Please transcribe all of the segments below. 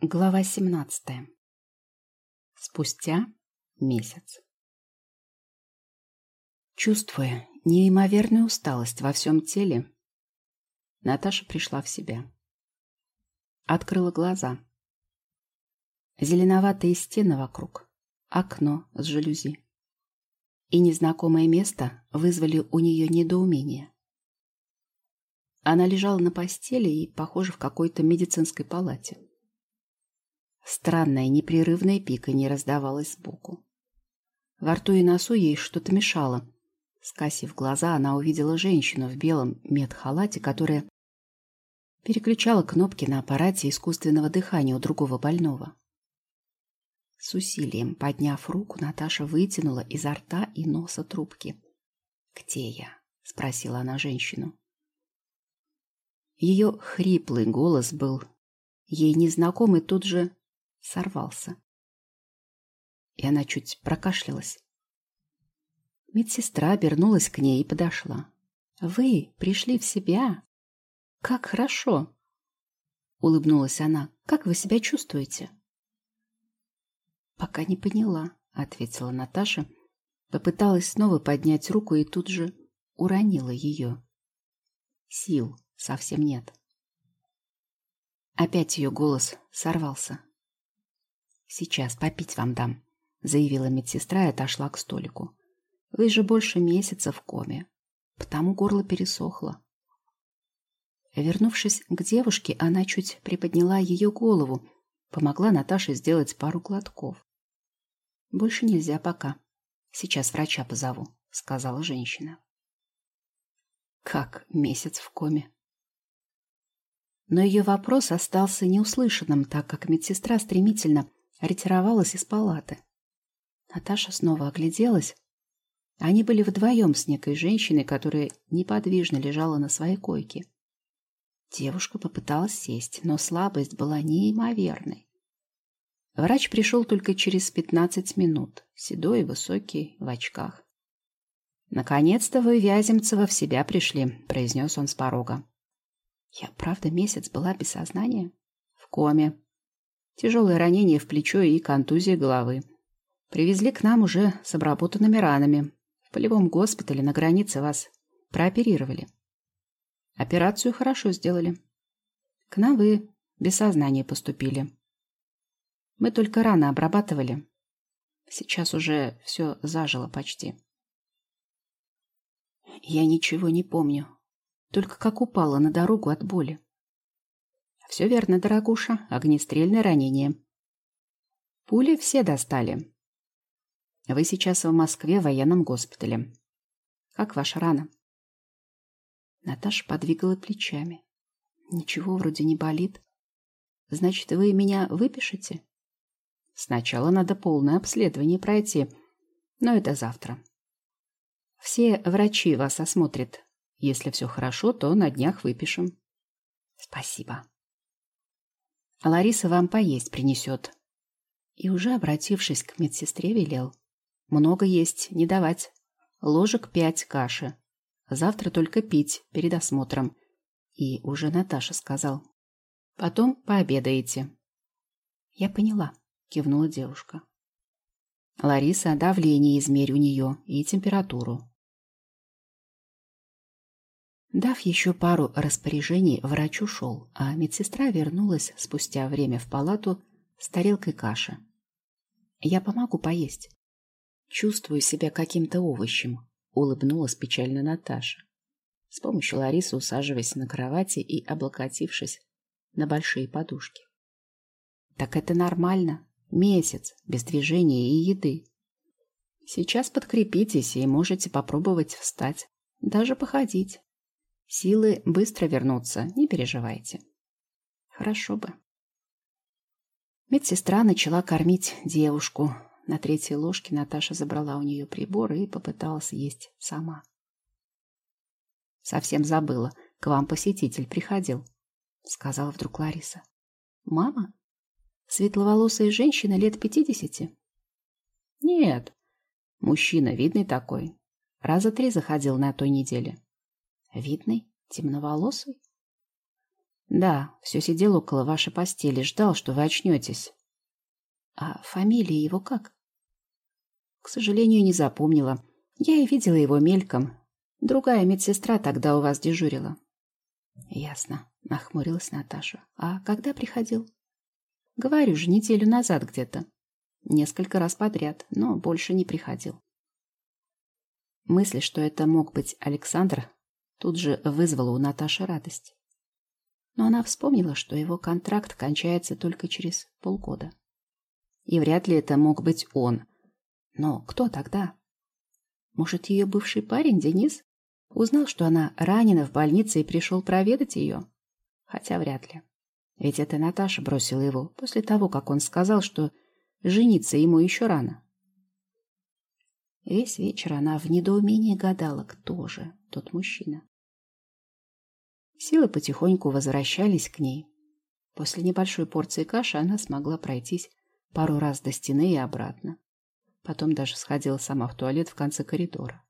Глава 17. Спустя месяц. Чувствуя неимоверную усталость во всем теле, Наташа пришла в себя. Открыла глаза. Зеленоватые стены вокруг, окно с жалюзи. И незнакомое место вызвали у нее недоумение. Она лежала на постели и, похоже, в какой-то медицинской палате. Странное непрерывное пиканье раздавалось сбоку. Во рту и носу ей что-то мешало. Скосив глаза, она увидела женщину в белом медхалате, которая переключала кнопки на аппарате искусственного дыхания у другого больного. С усилием подняв руку, Наташа вытянула изо рта и носа трубки. «Где я?» — спросила она женщину. Ее хриплый голос был ей незнакомый тут же сорвался. И она чуть прокашлялась. Медсестра обернулась к ней и подошла. «Вы пришли в себя? Как хорошо!» Улыбнулась она. «Как вы себя чувствуете?» «Пока не поняла», — ответила Наташа. Попыталась снова поднять руку и тут же уронила ее. Сил совсем нет. Опять ее голос сорвался. «Сейчас попить вам дам», — заявила медсестра и отошла к столику. «Вы же больше месяца в коме, потому горло пересохло». Вернувшись к девушке, она чуть приподняла ее голову, помогла Наташе сделать пару глотков. «Больше нельзя пока. Сейчас врача позову», — сказала женщина. «Как месяц в коме?» Но ее вопрос остался неуслышанным, так как медсестра стремительно ретировалась из палаты. Наташа снова огляделась. Они были вдвоем с некой женщиной, которая неподвижно лежала на своей койке. Девушка попыталась сесть, но слабость была неимоверной. Врач пришел только через пятнадцать минут, седой и высокий, в очках. «Наконец-то вы, Вяземцева, в себя пришли», — произнес он с порога. «Я правда месяц была без сознания?» «В коме», Тяжелое ранение в плечо и контузия головы. Привезли к нам уже с обработанными ранами. В полевом госпитале на границе вас прооперировали. Операцию хорошо сделали. К нам вы без сознания поступили. Мы только рано обрабатывали. Сейчас уже все зажило почти. Я ничего не помню. Только как упала на дорогу от боли. Все верно, дорогуша. Огнестрельное ранение. Пули все достали. Вы сейчас в Москве в военном госпитале. Как ваша рана? Наташа подвигала плечами. Ничего вроде не болит. Значит, вы меня выпишете? Сначала надо полное обследование пройти, но это завтра. Все врачи вас осмотрят. Если все хорошо, то на днях выпишем. Спасибо. Лариса вам поесть принесет. И уже обратившись к медсестре, велел. Много есть, не давать. Ложек пять каши. Завтра только пить перед осмотром. И уже Наташа сказал. Потом пообедаете. Я поняла, кивнула девушка. Лариса, давление измерь у нее и температуру. Дав еще пару распоряжений, врач ушел, а медсестра вернулась спустя время в палату с тарелкой каши. «Я помогу поесть». «Чувствую себя каким-то овощем», — улыбнулась печально Наташа, с помощью Ларисы усаживаясь на кровати и облокотившись на большие подушки. «Так это нормально. Месяц без движения и еды. Сейчас подкрепитесь и можете попробовать встать, даже походить. Силы быстро вернутся, не переживайте. Хорошо бы. Медсестра начала кормить девушку. На третьей ложке Наташа забрала у нее прибор и попыталась есть сама. «Совсем забыла. К вам посетитель приходил», — сказала вдруг Лариса. «Мама? Светловолосая женщина лет пятидесяти?» «Нет. Мужчина видный такой. Раза три заходил на той неделе. Видный, темноволосый. Да, все сидел около вашей постели, ждал, что вы очнетесь. А фамилия его как? К сожалению, не запомнила. Я и видела его мельком. Другая медсестра тогда у вас дежурила. Ясно, нахмурилась Наташа. А когда приходил? Говорю же, неделю назад где-то. Несколько раз подряд, но больше не приходил. Мысль, что это мог быть Александр, тут же вызвала у Наташи радость. Но она вспомнила, что его контракт кончается только через полгода. И вряд ли это мог быть он. Но кто тогда? Может, ее бывший парень, Денис? Узнал, что она ранена в больнице и пришел проведать ее? Хотя вряд ли. Ведь это Наташа бросила его после того, как он сказал, что жениться ему еще рано. Весь вечер она в недоумении гадала, кто же тот мужчина. Силы потихоньку возвращались к ней. После небольшой порции каши она смогла пройтись пару раз до стены и обратно. Потом даже сходила сама в туалет в конце коридора.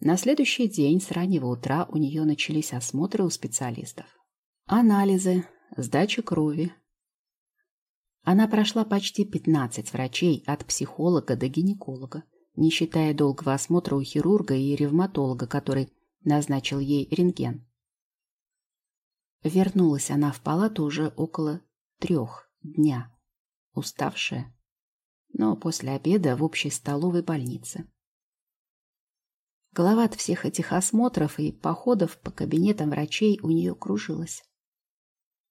На следующий день с раннего утра у нее начались осмотры у специалистов. Анализы, сдача крови, она прошла почти 15 врачей от психолога до гинеколога, не считая долгого осмотра у хирурга и ревматолога, который назначил ей рентген. Вернулась она в палату уже около трех дня, уставшая, но после обеда в общей столовой больнице. Голова от всех этих осмотров и походов по кабинетам врачей у нее кружилась.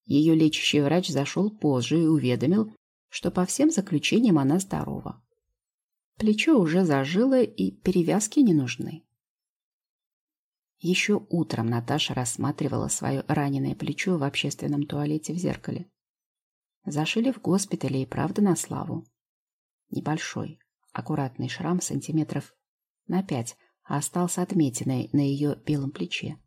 Ее лечащий врач зашел позже и уведомил, что по всем заключениям она здорова. Плечо уже зажило и перевязки не нужны. Еще утром Наташа рассматривала свое раненое плечо в общественном туалете в зеркале. Зашили в госпитале и правда на славу. Небольшой, аккуратный шрам сантиметров на пять остался отметиной на ее белом плече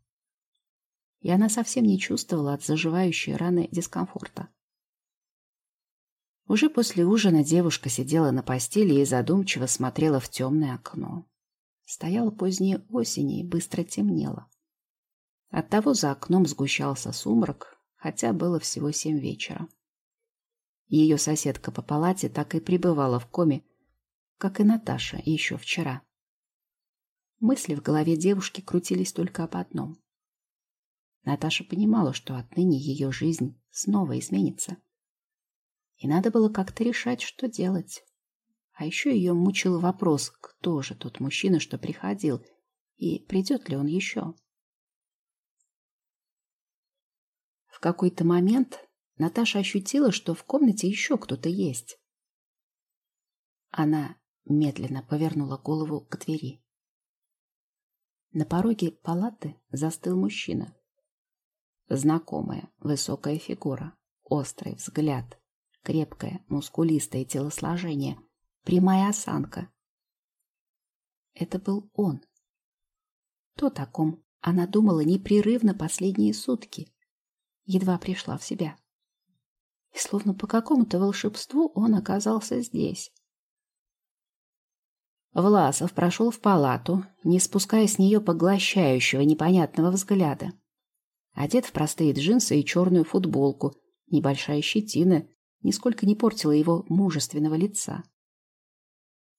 и она совсем не чувствовала от заживающей раны дискомфорта. Уже после ужина девушка сидела на постели и задумчиво смотрела в темное окно. Стояла поздняя осень и быстро темнело. Оттого за окном сгущался сумрак, хотя было всего семь вечера. Ее соседка по палате так и пребывала в коме, как и Наташа еще вчера. Мысли в голове девушки крутились только об одном. Наташа понимала, что отныне ее жизнь снова изменится. И надо было как-то решать, что делать. А еще ее мучил вопрос, кто же тот мужчина, что приходил, и придет ли он еще. В какой-то момент Наташа ощутила, что в комнате еще кто-то есть. Она медленно повернула голову к двери. На пороге палаты застыл мужчина. Знакомая высокая фигура, острый взгляд, крепкое, мускулистое телосложение, прямая осанка. Это был он. То таком она думала непрерывно последние сутки. Едва пришла в себя. И словно по какому-то волшебству он оказался здесь. Власов прошел в палату, не спуская с нее поглощающего непонятного взгляда. Одет в простые джинсы и черную футболку. Небольшая щетина нисколько не портила его мужественного лица.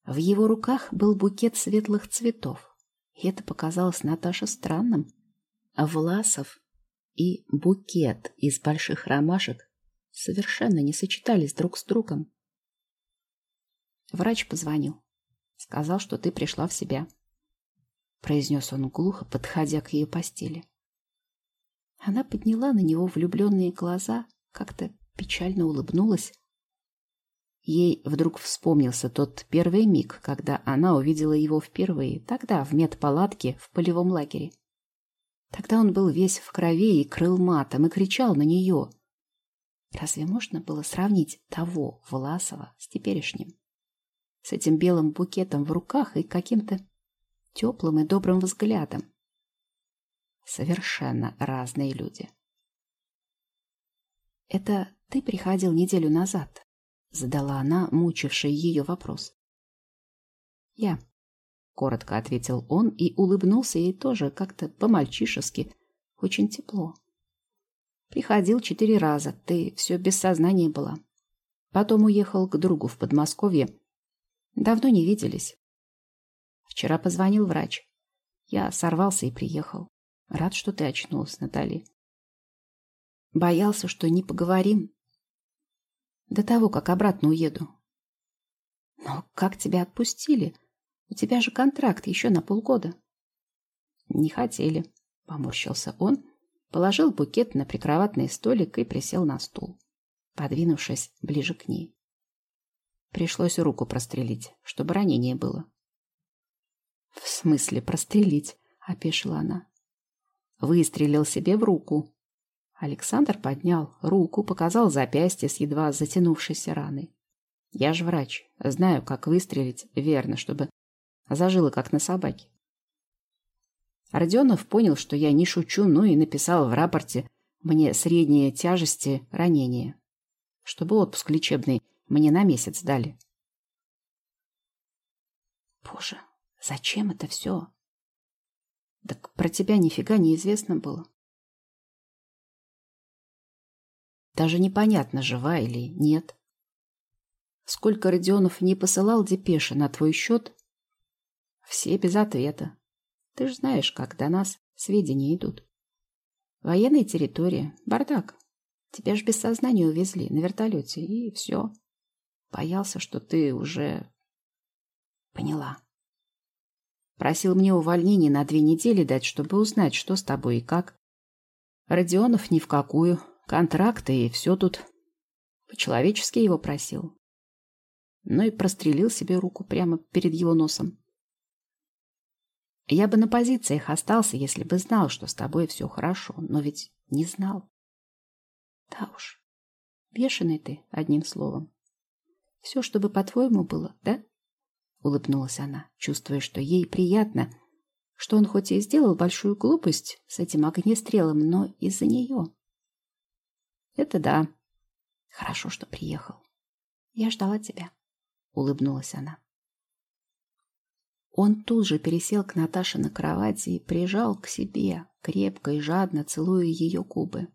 В его руках был букет светлых цветов. И это показалось Наташе странным. А Власов и букет из больших ромашек совершенно не сочетались друг с другом. Врач позвонил. Сказал, что ты пришла в себя. Произнес он глухо, подходя к ее постели. Она подняла на него влюбленные глаза, как-то печально улыбнулась. Ей вдруг вспомнился тот первый миг, когда она увидела его впервые, тогда в медпалатке в полевом лагере. Тогда он был весь в крови и крыл матом и кричал на нее. Разве можно было сравнить того Власова с теперешним? С этим белым букетом в руках и каким-то теплым и добрым взглядом. Совершенно разные люди. «Это ты приходил неделю назад?» — задала она, мучивший ее вопрос. «Я», — коротко ответил он и улыбнулся ей тоже как-то по-мальчишески, Очень тепло. Приходил четыре раза, ты все без сознания была. Потом уехал к другу в Подмосковье. Давно не виделись. Вчера позвонил врач. Я сорвался и приехал. Рад, что ты очнулась, Натали. Боялся, что не поговорим. До того, как обратно уеду. Но как тебя отпустили? У тебя же контракт еще на полгода. Не хотели, поморщился он, положил букет на прикроватный столик и присел на стул, подвинувшись ближе к ней. Пришлось руку прострелить, чтобы ранение было. В смысле прострелить? опешила она. Выстрелил себе в руку. Александр поднял руку, показал запястье с едва затянувшейся раной. Я же врач, знаю, как выстрелить верно, чтобы зажило, как на собаке. Родионов понял, что я не шучу, ну и написал в рапорте мне средние тяжести ранения, чтобы отпуск лечебный мне на месяц дали. Боже, зачем это все? Так про тебя нифига неизвестно было. Даже непонятно, жива или нет. Сколько Родионов не посылал депеши на твой счет, все без ответа. Ты ж знаешь, как до нас сведения идут. Военная территория, бардак. Тебя ж без сознания увезли на вертолете, и все. Боялся, что ты уже... Поняла. Просил мне увольнение на две недели дать, чтобы узнать, что с тобой и как. Родионов ни в какую. Контракты и все тут. По-человечески его просил. Ну и прострелил себе руку прямо перед его носом. Я бы на позициях остался, если бы знал, что с тобой все хорошо, но ведь не знал. Да уж, бешеный ты, одним словом. Все, чтобы по-твоему было, да? Улыбнулась она, чувствуя, что ей приятно, что он хоть и сделал большую глупость с этим огнестрелом, но из-за нее. Это да. Хорошо, что приехал. Я ждала тебя, улыбнулась она. Он тут же пересел к Наташе на кровати и прижал к себе, крепко и жадно целуя ее губы.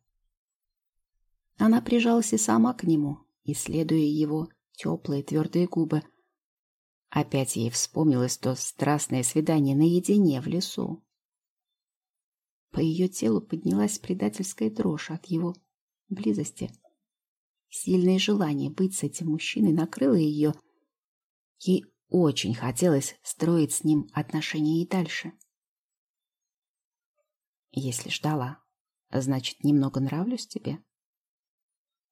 Она прижалась и сама к нему, исследуя его теплые твердые губы. Опять ей вспомнилось то страстное свидание наедине в лесу. По ее телу поднялась предательская дрожь от его близости. Сильное желание быть с этим мужчиной накрыло ее. Ей очень хотелось строить с ним отношения и дальше. Если ждала, значит, немного нравлюсь тебе?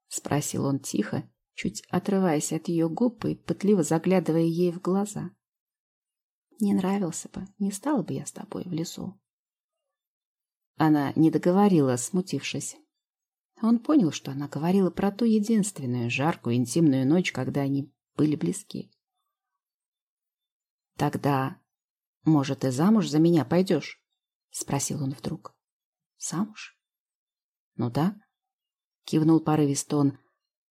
Спросил он тихо, чуть отрываясь от ее губ и пытливо заглядывая ей в глаза. Не нравился бы, не стала бы я с тобой в лесу. Она не договорила, смутившись. Он понял, что она говорила про ту единственную жаркую интимную ночь, когда они были близки. Тогда, может, и замуж за меня пойдешь? Спросил он вдруг. Замуж? Ну да. Кивнул порывисто он.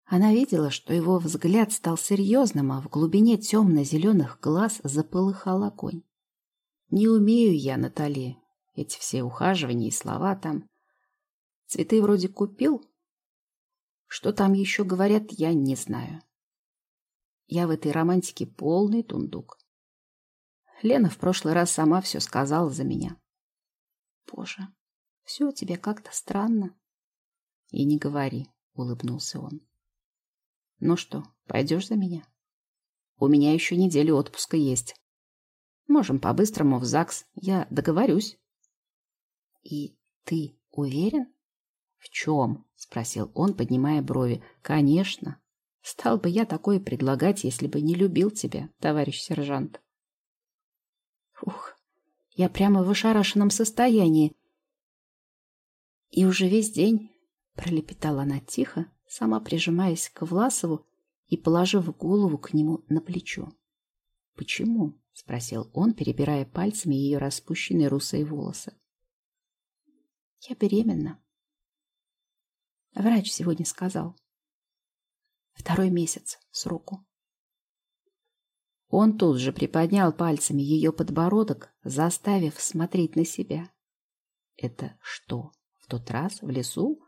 Она видела, что его взгляд стал серьезным, а в глубине темно-зеленых глаз заполыхал огонь. Не умею я, Натали, эти все ухаживания и слова там. Цветы вроде купил. Что там еще говорят, я не знаю. Я в этой романтике полный тундук. Лена в прошлый раз сама все сказала за меня. Боже, все у тебя как-то странно. И не говори, улыбнулся он. Ну что, пойдешь за меня? У меня еще неделю отпуска есть. Можем по-быстрому в ЗАГС. Я договорюсь. И ты уверен? В чем? Спросил он, поднимая брови. Конечно. Стал бы я такое предлагать, если бы не любил тебя, товарищ сержант. Ух, я прямо в ошарашенном состоянии. И уже весь день, пролепетала она тихо, сама прижимаясь к Власову и положив голову к нему на плечо. «Почему?» — спросил он, перебирая пальцами ее распущенные русые волосы. «Я беременна». Врач сегодня сказал. Второй месяц сроку. Он тут же приподнял пальцами ее подбородок, заставив смотреть на себя. Это что, В тот раз в лесу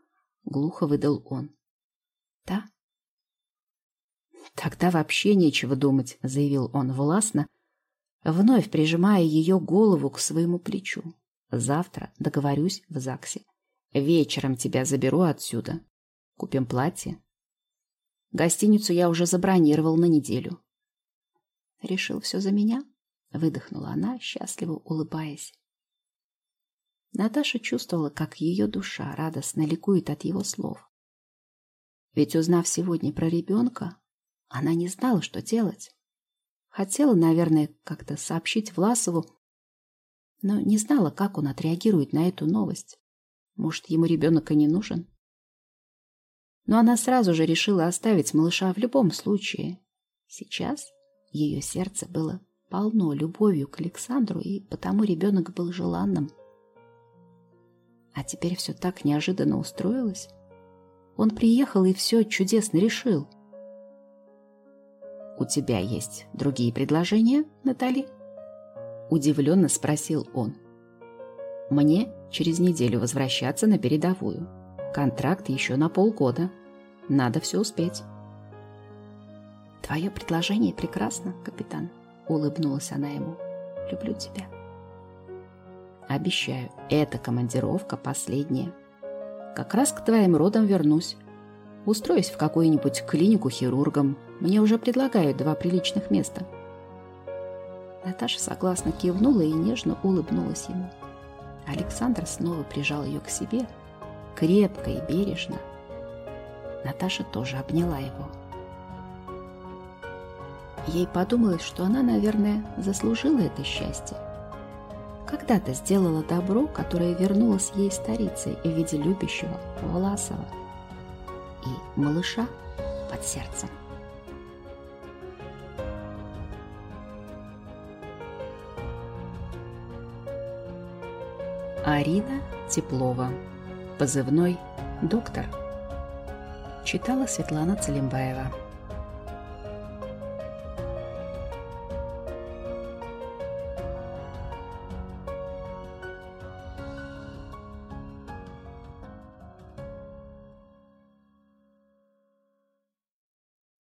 глухо выдал он. Да. Тогда вообще нечего думать, заявил он властно, вновь прижимая ее голову к своему плечу. Завтра договорюсь в ЗАГСе. Вечером тебя заберу отсюда. Купим платье. Гостиницу я уже забронировал на неделю. Решил все за меня? Выдохнула она, счастливо улыбаясь. Наташа чувствовала, как ее душа радостно ликует от его слов. Ведь, узнав сегодня про ребенка, она не знала, что делать. Хотела, наверное, как-то сообщить Власову, но не знала, как он отреагирует на эту новость. Может, ему ребенок и не нужен? Но она сразу же решила оставить малыша в любом случае. Сейчас ее сердце было полно любовью к Александру, и потому ребенок был желанным. А теперь все так неожиданно устроилось. Он приехал и все чудесно решил. «У тебя есть другие предложения, Натали?» Удивленно спросил он. «Мне через неделю возвращаться на передовую. Контракт еще на полгода. Надо все успеть». «Твое предложение прекрасно, капитан», — улыбнулась она ему. «Люблю тебя». Обещаю, эта командировка последняя. Как раз к твоим родам вернусь. Устроюсь в какую-нибудь клинику хирургом. Мне уже предлагают два приличных места. Наташа согласно кивнула и нежно улыбнулась ему. Александр снова прижал ее к себе, крепко и бережно. Наташа тоже обняла его. Ей подумалось, что она, наверное, заслужила это счастье когда-то сделала добро, которое вернулось ей старицей в виде любящего Власова и малыша под сердцем. Арина Теплова. Позывной «Доктор». Читала Светлана Целимбаева.